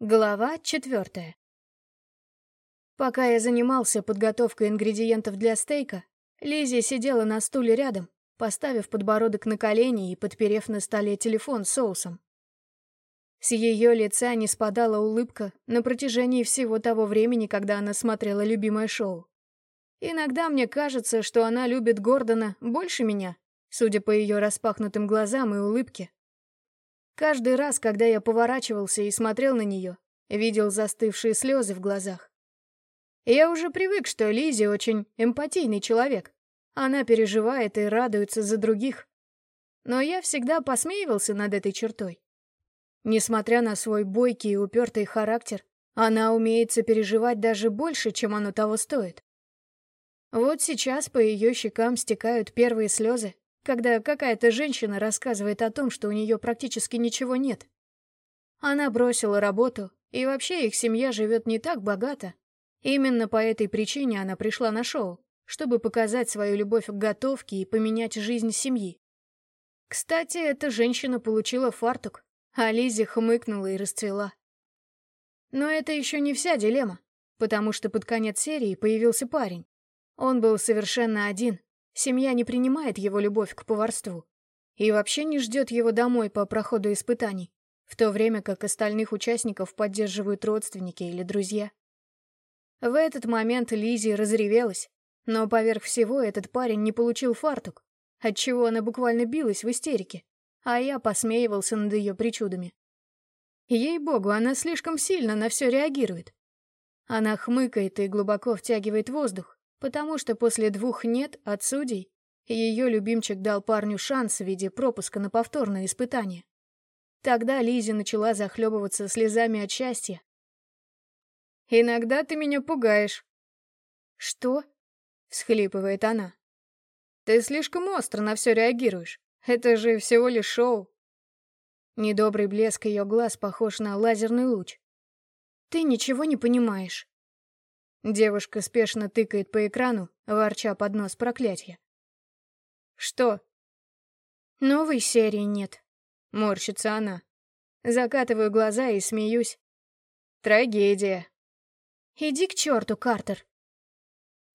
Глава четвертая. Пока я занимался подготовкой ингредиентов для стейка, Лиззи сидела на стуле рядом, поставив подбородок на колени и подперев на столе телефон с соусом. С ее лица не спадала улыбка на протяжении всего того времени, когда она смотрела любимое шоу. Иногда мне кажется, что она любит Гордона больше меня, судя по ее распахнутым глазам и улыбке. Каждый раз, когда я поворачивался и смотрел на нее, видел застывшие слезы в глазах. Я уже привык, что Лизи очень эмпатийный человек. Она переживает и радуется за других. Но я всегда посмеивался над этой чертой. Несмотря на свой бойкий и упертый характер, она умеет сопереживать даже больше, чем оно того стоит. Вот сейчас по ее щекам стекают первые слезы, когда какая-то женщина рассказывает о том, что у нее практически ничего нет. Она бросила работу, и вообще их семья живет не так богато. Именно по этой причине она пришла на шоу, чтобы показать свою любовь к готовке и поменять жизнь семьи. Кстати, эта женщина получила фартук, а Лиззи хмыкнула и расцвела. Но это еще не вся дилемма, потому что под конец серии появился парень. Он был совершенно один, Семья не принимает его любовь к поварству и вообще не ждет его домой по проходу испытаний, в то время как остальных участников поддерживают родственники или друзья. В этот момент Лизи разревелась, но поверх всего этот парень не получил фартук, отчего она буквально билась в истерике, а я посмеивался над ее причудами. Ей-богу, она слишком сильно на все реагирует. Она хмыкает и глубоко втягивает воздух, потому что после двух «нет» от судей ее любимчик дал парню шанс в виде пропуска на повторное испытание. Тогда Лизи начала захлебываться слезами от счастья. «Иногда ты меня пугаешь». «Что?» — всхлипывает она. «Ты слишком остро на все реагируешь. Это же всего лишь шоу». Недобрый блеск ее глаз похож на лазерный луч. «Ты ничего не понимаешь». Девушка спешно тыкает по экрану, ворча под нос проклятия. «Что?» «Новой серии нет», — морщится она. Закатываю глаза и смеюсь. «Трагедия». «Иди к черту, Картер».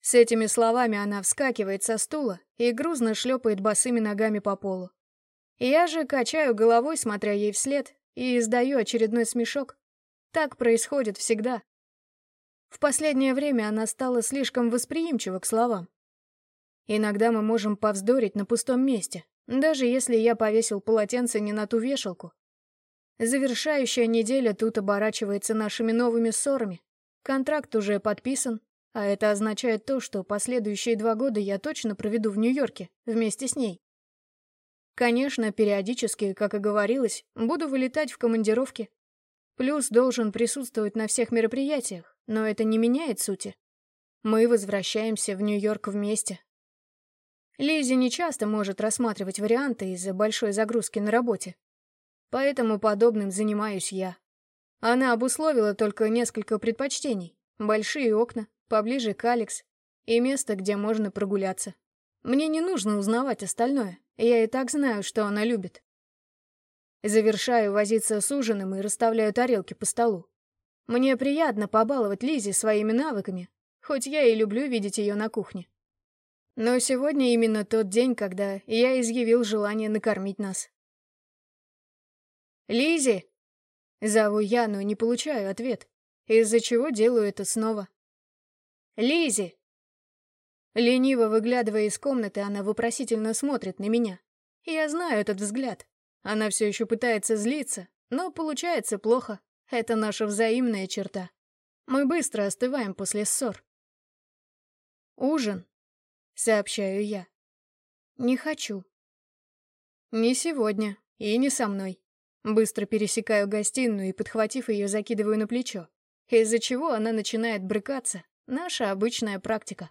С этими словами она вскакивает со стула и грузно шлепает босыми ногами по полу. Я же качаю головой, смотря ей вслед, и издаю очередной смешок. Так происходит всегда. В последнее время она стала слишком восприимчива к словам. Иногда мы можем повздорить на пустом месте, даже если я повесил полотенце не на ту вешалку. Завершающая неделя тут оборачивается нашими новыми ссорами. Контракт уже подписан, а это означает то, что последующие два года я точно проведу в Нью-Йорке вместе с ней. Конечно, периодически, как и говорилось, буду вылетать в командировки. Плюс должен присутствовать на всех мероприятиях, но это не меняет сути. Мы возвращаемся в Нью-Йорк вместе. Лизи не часто может рассматривать варианты из-за большой загрузки на работе. Поэтому подобным занимаюсь я. Она обусловила только несколько предпочтений. Большие окна, поближе к Алекс и место, где можно прогуляться. Мне не нужно узнавать остальное. Я и так знаю, что она любит. Завершаю возиться с ужином и расставляю тарелки по столу. Мне приятно побаловать Лизи своими навыками, хоть я и люблю видеть ее на кухне. Но сегодня именно тот день, когда я изъявил желание накормить нас. Лизи! Зову я, но не получаю ответ, из-за чего делаю это снова. Лизи! Лениво выглядывая из комнаты, она вопросительно смотрит на меня. Я знаю этот взгляд. Она все еще пытается злиться, но получается плохо. Это наша взаимная черта. Мы быстро остываем после ссор. «Ужин», — сообщаю я. «Не хочу». «Не сегодня и не со мной». Быстро пересекаю гостиную и, подхватив ее, закидываю на плечо, из-за чего она начинает брыкаться. Наша обычная практика.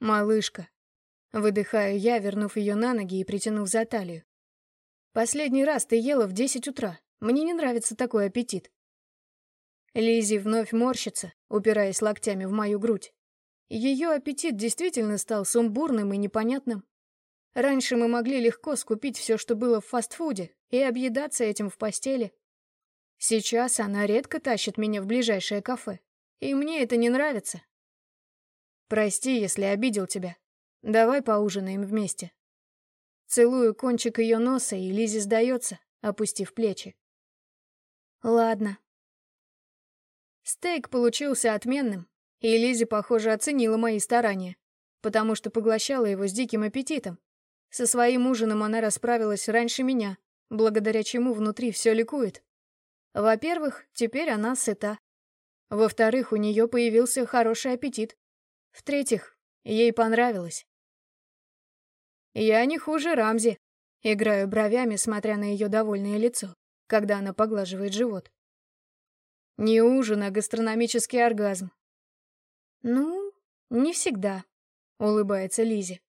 «Малышка», — выдыхаю я, вернув ее на ноги и притянув за талию. «Последний раз ты ела в десять утра. Мне не нравится такой аппетит. Лизи вновь морщится, упираясь локтями в мою грудь. Ее аппетит действительно стал сумбурным и непонятным. Раньше мы могли легко скупить все, что было в фастфуде, и объедаться этим в постели. Сейчас она редко тащит меня в ближайшее кафе, и мне это не нравится. Прости, если обидел тебя. Давай поужинаем вместе. Целую кончик ее носа, и Лизи сдается, опустив плечи. Ладно. Стейк получился отменным, и Лизи, похоже, оценила мои старания, потому что поглощала его с диким аппетитом. Со своим ужином она расправилась раньше меня, благодаря чему внутри все ликует. Во-первых, теперь она сыта. Во-вторых, у нее появился хороший аппетит. В-третьих, ей понравилось. Я не хуже Рамзи. Играю бровями, смотря на ее довольное лицо, когда она поглаживает живот. Не ужин, а гастрономический оргазм. Ну, не всегда, улыбается Лизи.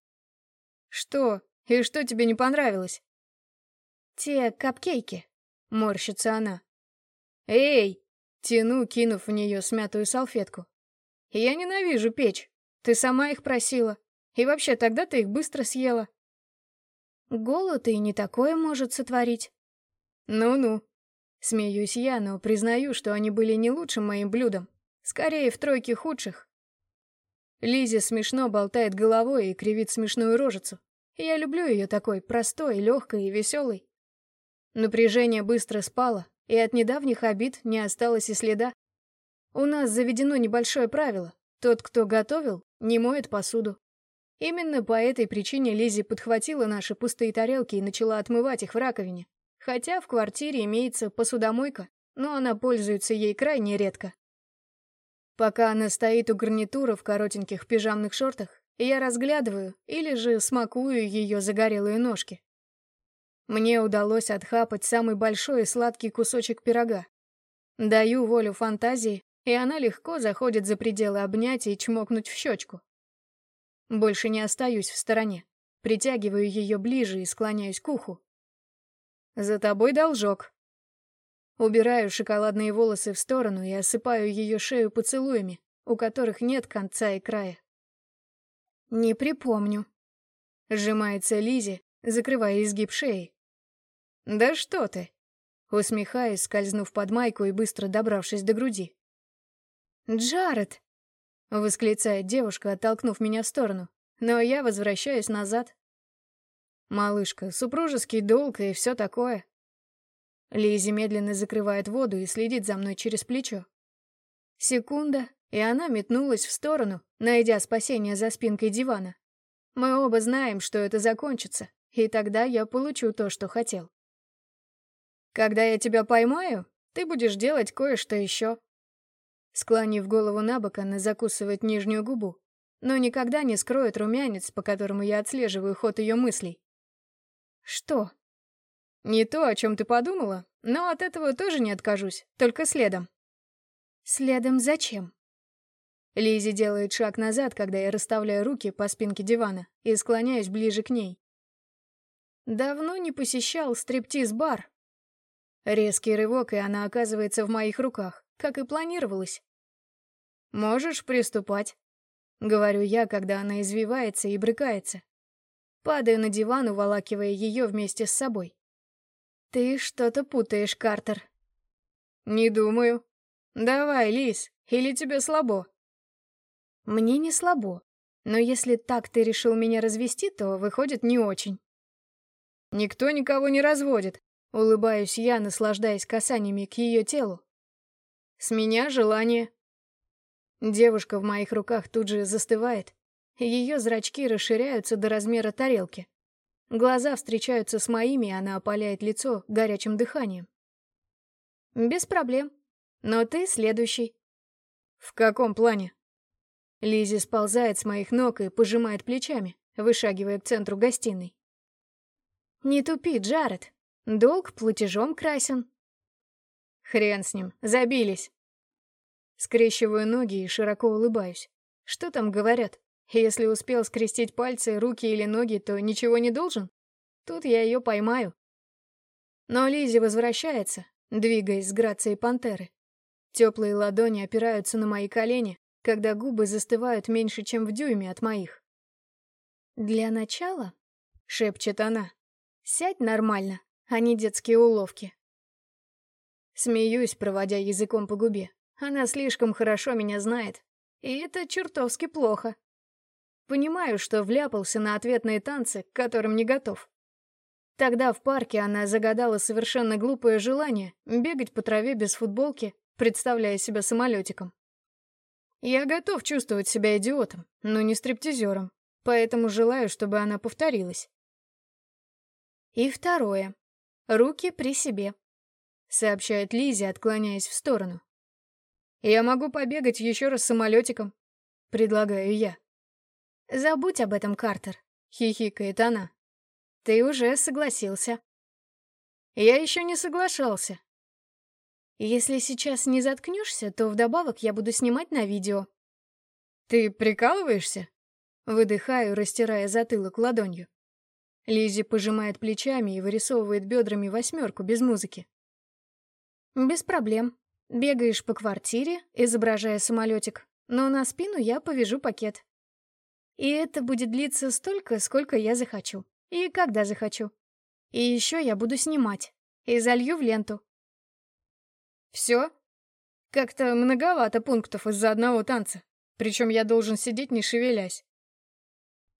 Что? И что тебе не понравилось? Те капкейки, морщится она. Эй! Тяну, кинув в нее смятую салфетку. Я ненавижу печь. Ты сама их просила. И вообще, тогда ты их быстро съела. Голод и не такое может сотворить. Ну-ну. Смеюсь я, но признаю, что они были не лучшим моим блюдом. Скорее, в тройке худших. Лизи смешно болтает головой и кривит смешную рожицу. Я люблю ее такой, простой, легкой и веселой. Напряжение быстро спало, и от недавних обид не осталось и следа. У нас заведено небольшое правило. Тот, кто готовил, не моет посуду. Именно по этой причине Лизи подхватила наши пустые тарелки и начала отмывать их в раковине. Хотя в квартире имеется посудомойка, но она пользуется ей крайне редко. Пока она стоит у гарнитура в коротеньких пижамных шортах, я разглядываю или же смакую ее загорелые ножки. Мне удалось отхапать самый большой и сладкий кусочек пирога. Даю волю фантазии, и она легко заходит за пределы обнять и чмокнуть в щечку. Больше не остаюсь в стороне. Притягиваю ее ближе и склоняюсь к уху. «За тобой должок». Убираю шоколадные волосы в сторону и осыпаю ее шею поцелуями, у которых нет конца и края. «Не припомню», — сжимается Лизи, закрывая изгиб шеи. «Да что ты!» — усмехаясь, скользнув под майку и быстро добравшись до груди. «Джаред!» — восклицает девушка, оттолкнув меня в сторону, но я возвращаюсь назад. «Малышка, супружеский долг и все такое». Лизи медленно закрывает воду и следит за мной через плечо. Секунда, и она метнулась в сторону, найдя спасение за спинкой дивана. Мы оба знаем, что это закончится, и тогда я получу то, что хотел. Когда я тебя поймаю, ты будешь делать кое-что еще. Склонив голову на бок, она закусывает нижнюю губу, но никогда не скроет румянец, по которому я отслеживаю ход ее мыслей. Что? Не то, о чем ты подумала, но от этого тоже не откажусь, только следом. Следом зачем? Лизи делает шаг назад, когда я расставляю руки по спинке дивана и склоняюсь ближе к ней. Давно не посещал стриптиз-бар. Резкий рывок, и она оказывается в моих руках как и планировалось. «Можешь приступать», — говорю я, когда она извивается и брыкается. Падаю на диван, уволакивая ее вместе с собой. «Ты что-то путаешь, Картер». «Не думаю. Давай, Лис, или тебе слабо?» «Мне не слабо, но если так ты решил меня развести, то выходит не очень». «Никто никого не разводит», — улыбаюсь я, наслаждаясь касаниями к ее телу. С меня желание. Девушка в моих руках тут же застывает. Ее зрачки расширяются до размера тарелки. Глаза встречаются с моими, и она опаляет лицо горячим дыханием. Без проблем. Но ты следующий. В каком плане? Лизи сползает с моих ног и пожимает плечами, вышагивая к центру гостиной. Не тупи, Джаред. Долг платежом красен. Хрен с ним, забились. Скрещиваю ноги и широко улыбаюсь. Что там говорят? Если успел скрестить пальцы, руки или ноги, то ничего не должен? Тут я ее поймаю. Но Лизи возвращается, двигаясь с грацией пантеры. Теплые ладони опираются на мои колени, когда губы застывают меньше, чем в дюйме от моих. «Для начала», — шепчет она, — «сядь нормально, а не детские уловки». Смеюсь, проводя языком по губе. Она слишком хорошо меня знает. И это чертовски плохо. Понимаю, что вляпался на ответные танцы, к которым не готов. Тогда в парке она загадала совершенно глупое желание бегать по траве без футболки, представляя себя самолетиком. Я готов чувствовать себя идиотом, но не стриптизером, поэтому желаю, чтобы она повторилась. И второе. Руки при себе, сообщает Лизе, отклоняясь в сторону. Я могу побегать еще раз самолетиком, предлагаю я. Забудь об этом, Картер, хихикает она. Ты уже согласился. Я еще не соглашался. Если сейчас не заткнешься, то вдобавок я буду снимать на видео. Ты прикалываешься? Выдыхаю, растирая затылок ладонью. Лизи пожимает плечами и вырисовывает бедрами восьмерку без музыки. Без проблем. Бегаешь по квартире, изображая самолетик, но на спину я повяжу пакет. И это будет длиться столько, сколько я захочу. И когда захочу. И еще я буду снимать. И залью в ленту. Все? Как-то многовато пунктов из-за одного танца. Причем я должен сидеть, не шевелясь.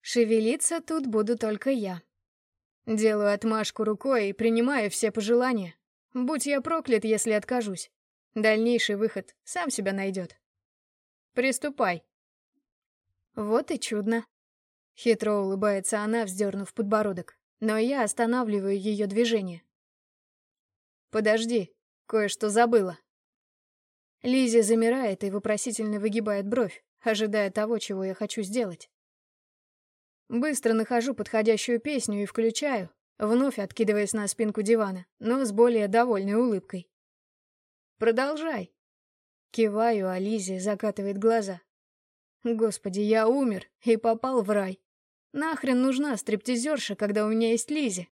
Шевелиться тут буду только я. Делаю отмашку рукой и принимаю все пожелания. Будь я проклят, если откажусь. Дальнейший выход сам себя найдет. Приступай. Вот и чудно. Хитро улыбается она, вздернув подбородок, но я останавливаю ее движение. Подожди, кое-что забыла. Лизи замирает и вопросительно выгибает бровь, ожидая того, чего я хочу сделать. Быстро нахожу подходящую песню и включаю, вновь откидываясь на спинку дивана, но с более довольной улыбкой. «Продолжай». Киваю, а Лизи закатывает глаза. «Господи, я умер и попал в рай. Нахрен нужна стриптизерша, когда у меня есть Лизи?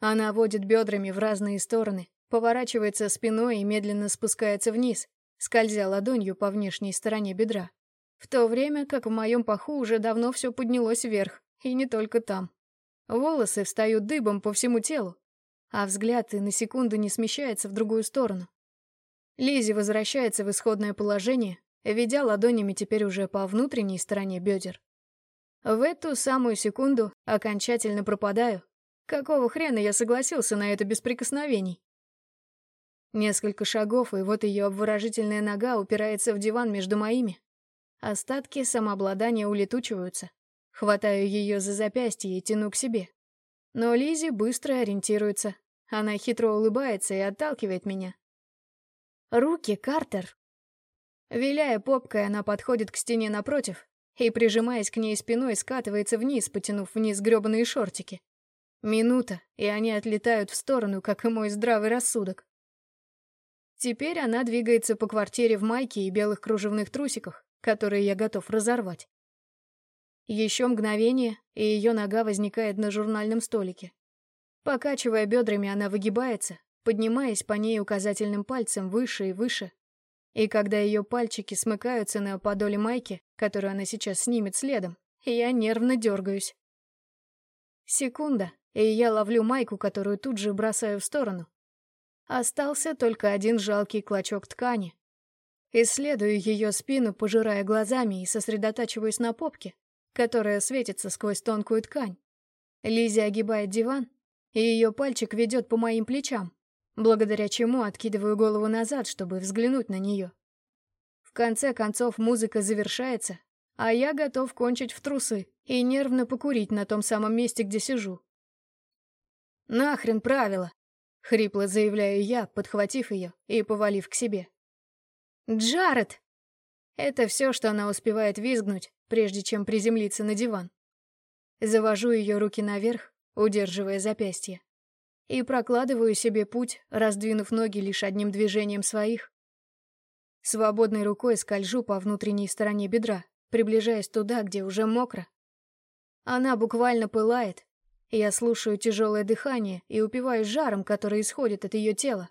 Она водит бедрами в разные стороны, поворачивается спиной и медленно спускается вниз, скользя ладонью по внешней стороне бедра. В то время как в моем паху уже давно все поднялось вверх, и не только там. Волосы встают дыбом по всему телу, а взгляд и на секунду не смещается в другую сторону. Лизи возвращается в исходное положение, ведя ладонями теперь уже по внутренней стороне бедер. В эту самую секунду окончательно пропадаю. Какого хрена я согласился на это без прикосновений? Несколько шагов, и вот ее обворожительная нога упирается в диван между моими. Остатки самообладания улетучиваются. Хватаю ее за запястье и тяну к себе. Но Лизи быстро ориентируется. Она хитро улыбается и отталкивает меня. «Руки, Картер!» Виляя попкой, она подходит к стене напротив и, прижимаясь к ней спиной, скатывается вниз, потянув вниз грёбаные шортики. Минута, и они отлетают в сторону, как и мой здравый рассудок. Теперь она двигается по квартире в майке и белых кружевных трусиках, которые я готов разорвать. Еще мгновение, и ее нога возникает на журнальном столике. Покачивая бедрами, она выгибается, поднимаясь по ней указательным пальцем выше и выше, и когда ее пальчики смыкаются на подоле майки, которую она сейчас снимет следом, я нервно дергаюсь. Секунда, и я ловлю майку, которую тут же бросаю в сторону. Остался только один жалкий клочок ткани. Исследую ее спину, пожирая глазами и сосредотачиваюсь на попке, которая светится сквозь тонкую ткань. Лизя огибает диван, и ее пальчик ведет по моим плечам благодаря чему откидываю голову назад, чтобы взглянуть на нее. В конце концов музыка завершается, а я готов кончить в трусы и нервно покурить на том самом месте, где сижу. «Нахрен правила!» — хрипло заявляю я, подхватив ее и повалив к себе. «Джаред!» Это все, что она успевает визгнуть, прежде чем приземлиться на диван. Завожу ее руки наверх, удерживая запястье и прокладываю себе путь, раздвинув ноги лишь одним движением своих. Свободной рукой скольжу по внутренней стороне бедра, приближаясь туда, где уже мокро. Она буквально пылает. Я слушаю тяжелое дыхание и упиваюсь жаром, который исходит от ее тела.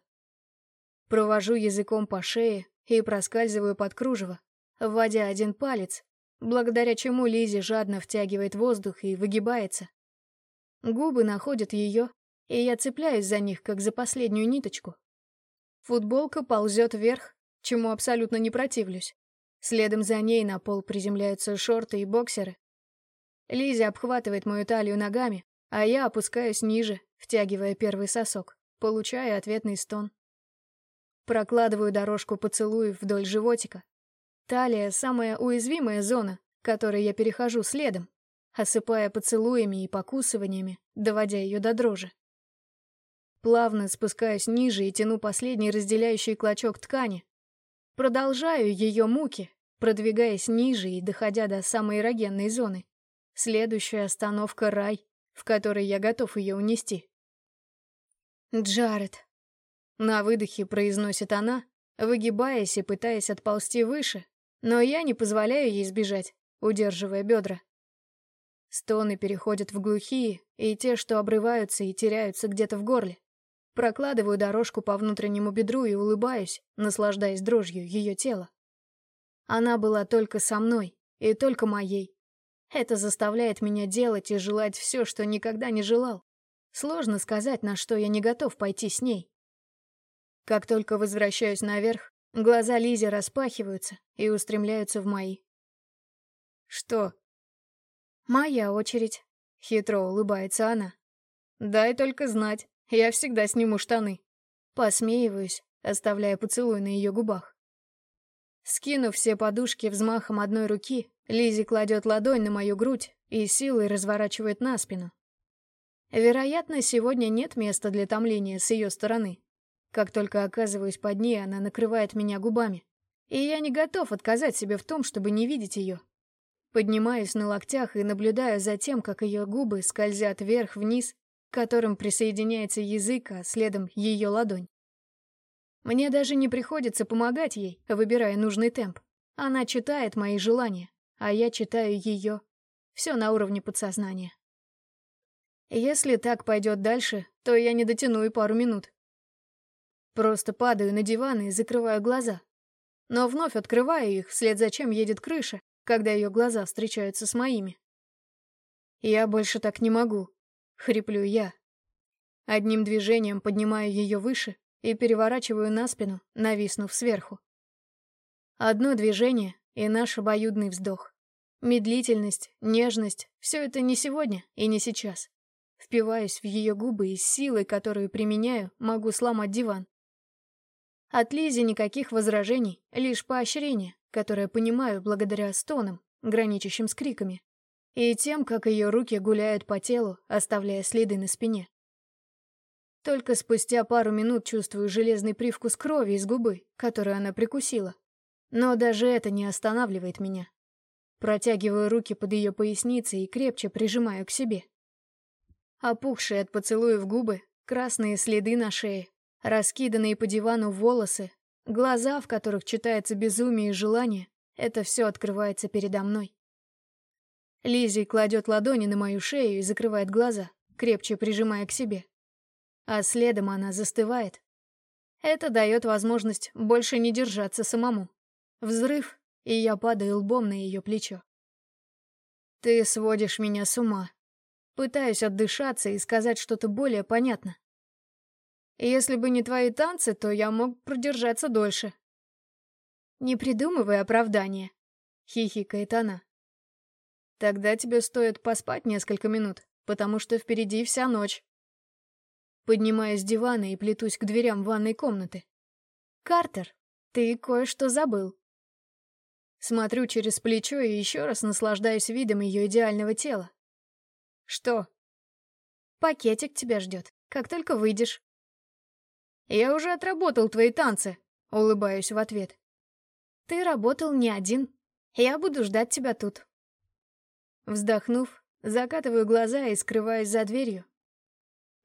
Провожу языком по шее и проскальзываю под кружево, вводя один палец, благодаря чему Лизи жадно втягивает воздух и выгибается. Губы находят ее, и я цепляюсь за них, как за последнюю ниточку. Футболка ползет вверх, чему абсолютно не противлюсь. Следом за ней на пол приземляются шорты и боксеры. Лиза обхватывает мою талию ногами, а я опускаюсь ниже, втягивая первый сосок, получая ответный стон. Прокладываю дорожку поцелуев вдоль животика. Талия — самая уязвимая зона, которой я перехожу следом, осыпая поцелуями и покусываниями, доводя ее до дрожи. Плавно спускаюсь ниже и тяну последний разделяющий клочок ткани. Продолжаю ее муки, продвигаясь ниже и доходя до самой эрогенной зоны. Следующая остановка — рай, в который я готов ее унести. «Джаред», — на выдохе произносит она, выгибаясь и пытаясь отползти выше, но я не позволяю ей сбежать, удерживая бедра. Стоны переходят в глухие, и те, что обрываются и теряются где-то в горле. Прокладываю дорожку по внутреннему бедру и улыбаюсь, наслаждаясь дрожью ее тела. Она была только со мной, и только моей. Это заставляет меня делать и желать все, что никогда не желал. Сложно сказать, на что я не готов пойти с ней. Как только возвращаюсь наверх, глаза Лизи распахиваются и устремляются в мои. «Что?» «Моя очередь», — хитро улыбается она. «Дай только знать, я всегда сниму штаны». Посмеиваюсь, оставляя поцелуй на ее губах. Скинув все подушки взмахом одной руки, Лизи кладет ладонь на мою грудь и силой разворачивает на спину. Вероятно, сегодня нет места для томления с ее стороны. Как только оказываюсь под ней, она накрывает меня губами. И я не готов отказать себе в том, чтобы не видеть ее. Поднимаюсь на локтях и наблюдаю за тем, как ее губы скользят вверх-вниз, которым присоединяется язык, а следом ее ладонь. Мне даже не приходится помогать ей, выбирая нужный темп. Она читает мои желания, а я читаю ее. Все на уровне подсознания. Если так пойдет дальше, то я не дотяну и пару минут. Просто падаю на диван и закрываю глаза. Но вновь открываю их, вслед за чем едет крыша, когда ее глаза встречаются с моими. «Я больше так не могу», — хриплю я. Одним движением поднимаю ее выше и переворачиваю на спину, нависнув сверху. Одно движение и наш обоюдный вздох. Медлительность, нежность — все это не сегодня и не сейчас. Впиваюсь в ее губы и силой, которую применяю, могу сломать диван. От Лизи никаких возражений, лишь поощрение которое понимаю благодаря стонам, граничащим с криками, и тем, как ее руки гуляют по телу, оставляя следы на спине. Только спустя пару минут чувствую железный привкус крови из губы, которую она прикусила. Но даже это не останавливает меня. Протягиваю руки под ее поясницей и крепче прижимаю к себе. Опухшие от поцелуев губы, красные следы на шее, раскиданные по дивану волосы, Глаза, в которых читается безумие и желание, это все открывается передо мной. Лиззи кладет ладони на мою шею и закрывает глаза, крепче прижимая к себе. А следом она застывает. Это дает возможность больше не держаться самому. Взрыв, и я падаю лбом на ее плечо. Ты сводишь меня с ума. Пытаюсь отдышаться и сказать что-то более понятно. Если бы не твои танцы, то я мог продержаться дольше. Не придумывай оправдания, хихикает она. Тогда тебе стоит поспать несколько минут, потому что впереди вся ночь. Поднимаюсь с дивана и плетусь к дверям ванной комнаты. Картер, ты кое-что забыл. Смотрю через плечо и еще раз наслаждаюсь видом ее идеального тела. Что? Пакетик тебя ждет, как только выйдешь. «Я уже отработал твои танцы», — улыбаюсь в ответ. «Ты работал не один. Я буду ждать тебя тут». Вздохнув, закатываю глаза и скрываюсь за дверью.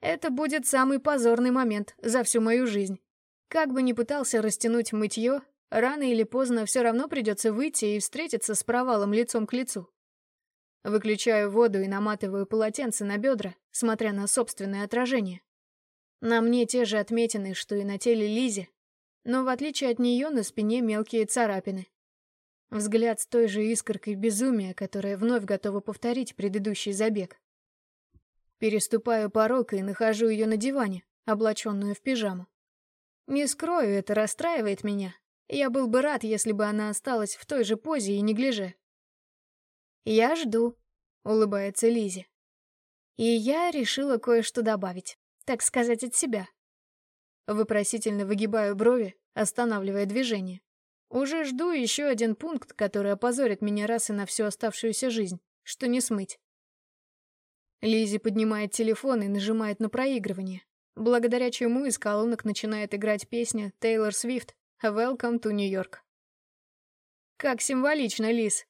Это будет самый позорный момент за всю мою жизнь. Как бы ни пытался растянуть мытье, рано или поздно все равно придется выйти и встретиться с провалом лицом к лицу. Выключаю воду и наматываю полотенце на бедра, смотря на собственное отражение. На мне те же отметины, что и на теле Лизи, но в отличие от нее на спине мелкие царапины. Взгляд с той же искоркой безумия, которая вновь готова повторить предыдущий забег. Переступаю порог и нахожу ее на диване, облаченную в пижаму. Не скрою, это расстраивает меня. Я был бы рад, если бы она осталась в той же позе и неглиже. «Я жду», — улыбается Лизи. И я решила кое-что добавить, так сказать, от себя. Вопросительно выгибаю брови, останавливая движение. Уже жду еще один пункт, который опозорит меня раз и на всю оставшуюся жизнь, что не смыть. Лизи поднимает телефон и нажимает на проигрывание, благодаря чему из колонок начинает играть песня Тейлор Свифт «Welcome to New York». Как символично, Лиз.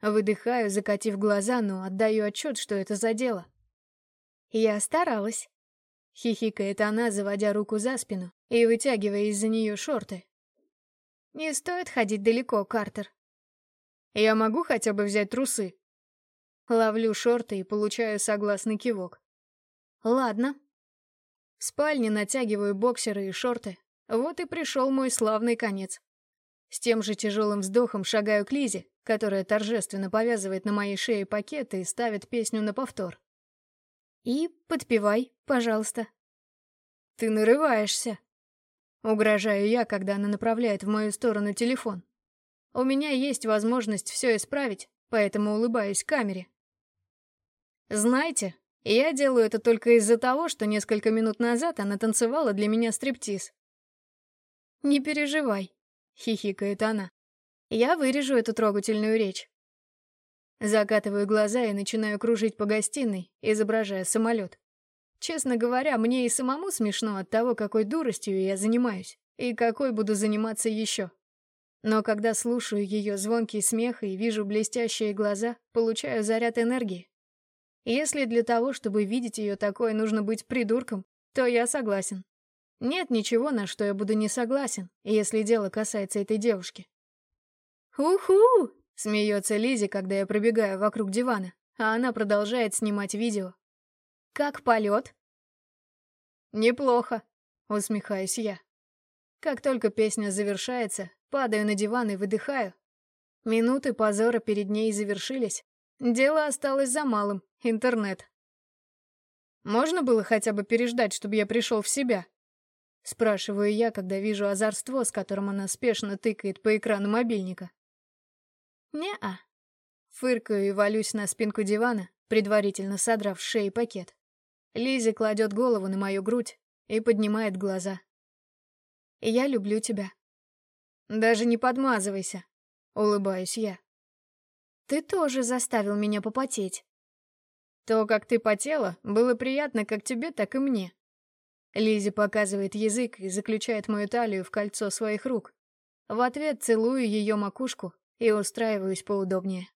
Выдыхаю, закатив глаза, но отдаю отчет, что это за дело. Я старалась. Хихикает она, заводя руку за спину и вытягивая из-за нее шорты. Не стоит ходить далеко, Картер. Я могу хотя бы взять трусы? Ловлю шорты и получаю согласный кивок. Ладно. В спальне натягиваю боксеры и шорты. Вот и пришел мой славный конец. С тем же тяжелым вздохом шагаю к Лизе, которая торжественно повязывает на моей шее пакеты и ставит песню на повтор. И подпевай, пожалуйста. Ты нарываешься. Угрожаю я, когда она направляет в мою сторону телефон. У меня есть возможность все исправить, поэтому улыбаюсь камере. Знаете, я делаю это только из-за того, что несколько минут назад она танцевала для меня стриптиз. «Не переживай», — хихикает она. «Я вырежу эту трогательную речь. Закатываю глаза и начинаю кружить по гостиной, изображая самолет. Честно говоря, мне и самому смешно от того, какой дуростью я занимаюсь, и какой буду заниматься еще. Но когда слушаю ее звонкий смех и вижу блестящие глаза, получаю заряд энергии. Если для того, чтобы видеть ее такой, нужно быть придурком, то я согласен. Нет ничего, на что я буду не согласен, если дело касается этой девушки. «Уху!» Смеется Лизи, когда я пробегаю вокруг дивана, а она продолжает снимать видео. «Как полет?» «Неплохо», — усмехаюсь я. Как только песня завершается, падаю на диван и выдыхаю. Минуты позора перед ней завершились. Дело осталось за малым — интернет. «Можно было хотя бы переждать, чтобы я пришел в себя?» Спрашиваю я, когда вижу озорство, с которым она спешно тыкает по экрану мобильника. «Не-а». Фыркаю и валюсь на спинку дивана, предварительно содрав с шеи пакет. Лизи кладет голову на мою грудь и поднимает глаза. «Я люблю тебя». «Даже не подмазывайся», — улыбаюсь я. «Ты тоже заставил меня попотеть». «То, как ты потела, было приятно как тебе, так и мне». Лизи показывает язык и заключает мою талию в кольцо своих рук. В ответ целую ее макушку и устраиваюсь поудобнее.